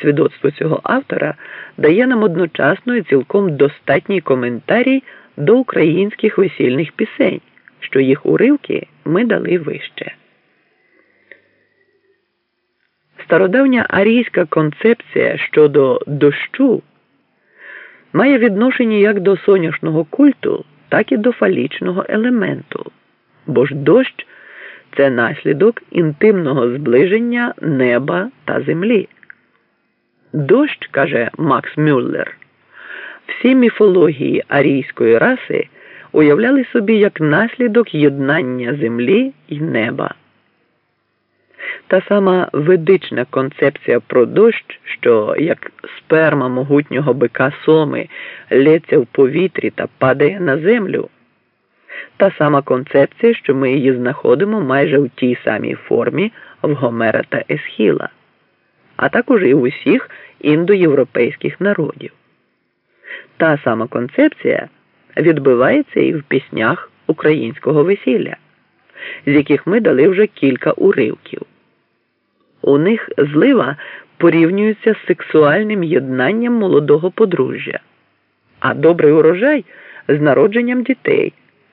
Свідоцтво цього автора дає нам одночасно і цілком достатній коментарій до українських весільних пісень, що їх уривки ми дали вище. Стародавня арійська концепція щодо дощу має відношення як до соняшного культу, так і до фалічного елементу, бо ж дощ це наслідок інтимного зближення неба та землі. Дощ, каже Макс Мюллер, всі міфології арійської раси уявляли собі як наслідок єднання землі і неба. Та сама ведична концепція про дощ, що як сперма могутнього бика соми лється в повітрі та падає на землю, та сама концепція, що ми її знаходимо майже в тій самій формі в Гомера та Есхіла, а також і в усіх індоєвропейських народів. Та сама концепція відбивається і в піснях українського весілля, з яких ми дали вже кілька уривків. У них злива порівнюється з сексуальним єднанням молодого подружжя, а добрий урожай з народженням дітей,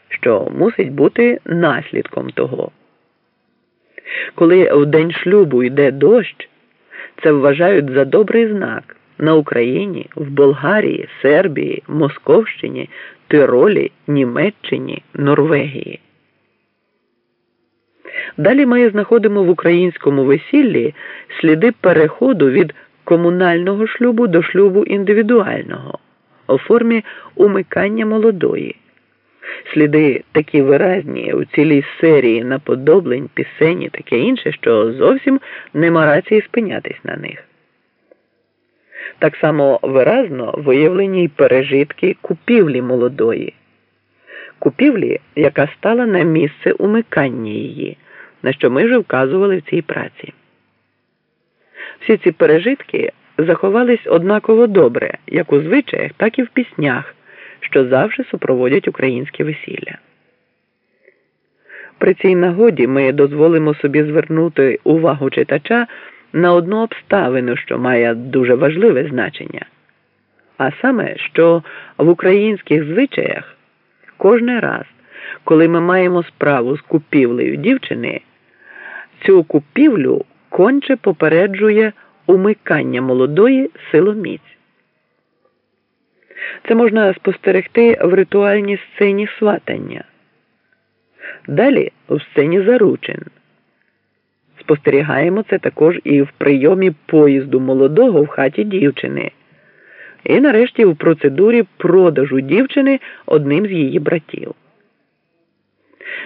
що мусить бути наслідком того. Коли в день шлюбу йде дощ, це вважають за добрий знак на Україні, в Болгарії, Сербії, Московщині, Тиролі, Німеччині, Норвегії. Далі ми знаходимо в українському весіллі сліди переходу від комунального шлюбу до шлюбу індивідуального у формі умикання молодої. Сліди такі виразні у цілій серії наподоблень, пісень і таке інше, що зовсім нема рації спинятись на них. Так само виразно виявлені й пережитки купівлі молодої, купівлі, яка стала на місце умикання її на що ми вже вказували в цій праці. Всі ці пережитки заховались однаково добре, як у звичаях, так і в піснях, що завжди супроводять українське весілля. При цій нагоді ми дозволимо собі звернути увагу читача на одну обставину, що має дуже важливе значення, а саме, що в українських звичаях кожен раз, коли ми маємо справу з купівлею дівчини. Цю купівлю конче попереджує умикання молодої силоміць. Це можна спостерегти в ритуальній сцені сватання. Далі у сцені заручин. Спостерігаємо це також і в прийомі поїзду молодого в хаті дівчини. І нарешті в процедурі продажу дівчини одним з її братів.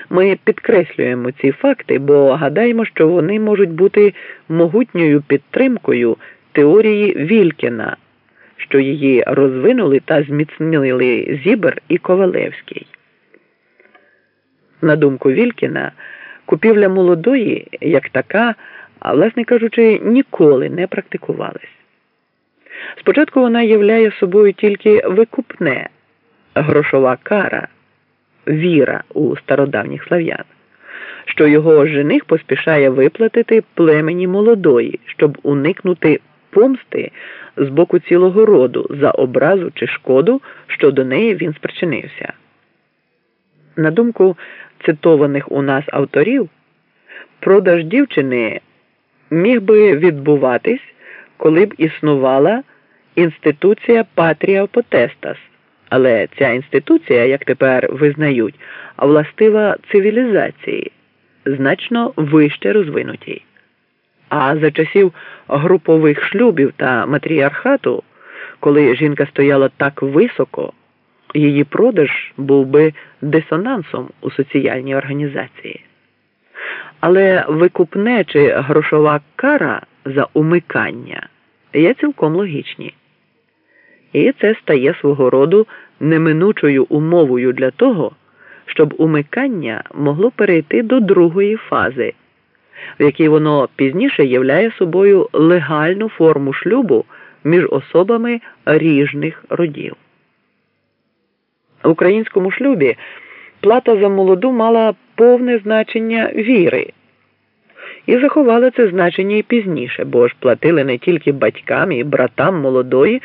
Ми підкреслюємо ці факти, бо гадаємо, що вони можуть бути могутньою підтримкою теорії Вількіна, що її розвинули та зміцнили Зібер і Ковалевський. На думку Вількіна, купівля молодої, як така, а власне кажучи, ніколи не практикувалась. Спочатку вона являє собою тільки викупне грошова кара віра у стародавніх слав'ян, що його жених поспішає виплатити племені молодої, щоб уникнути помсти з боку цілого роду за образу чи шкоду, що до неї він спричинився. На думку цитованих у нас авторів, продаж дівчини міг би відбуватись, коли б існувала інституція Патрія Потестас. Але ця інституція, як тепер визнають, властива цивілізації, значно вище розвинутій. А за часів групових шлюбів та матріархату, коли жінка стояла так високо, її продаж був би дисонансом у соціальній організації. Але викупне чи грошова кара за умикання є цілком логічні. І це стає свого роду неминучою умовою для того, щоб умикання могло перейти до другої фази, в якій воно пізніше являє собою легальну форму шлюбу між особами ріжних родів. В українському шлюбі плата за молоду мала повне значення віри. і заховали це значення і пізніше, бо ж платили не тільки батькам і братам молодої.